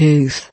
tooth.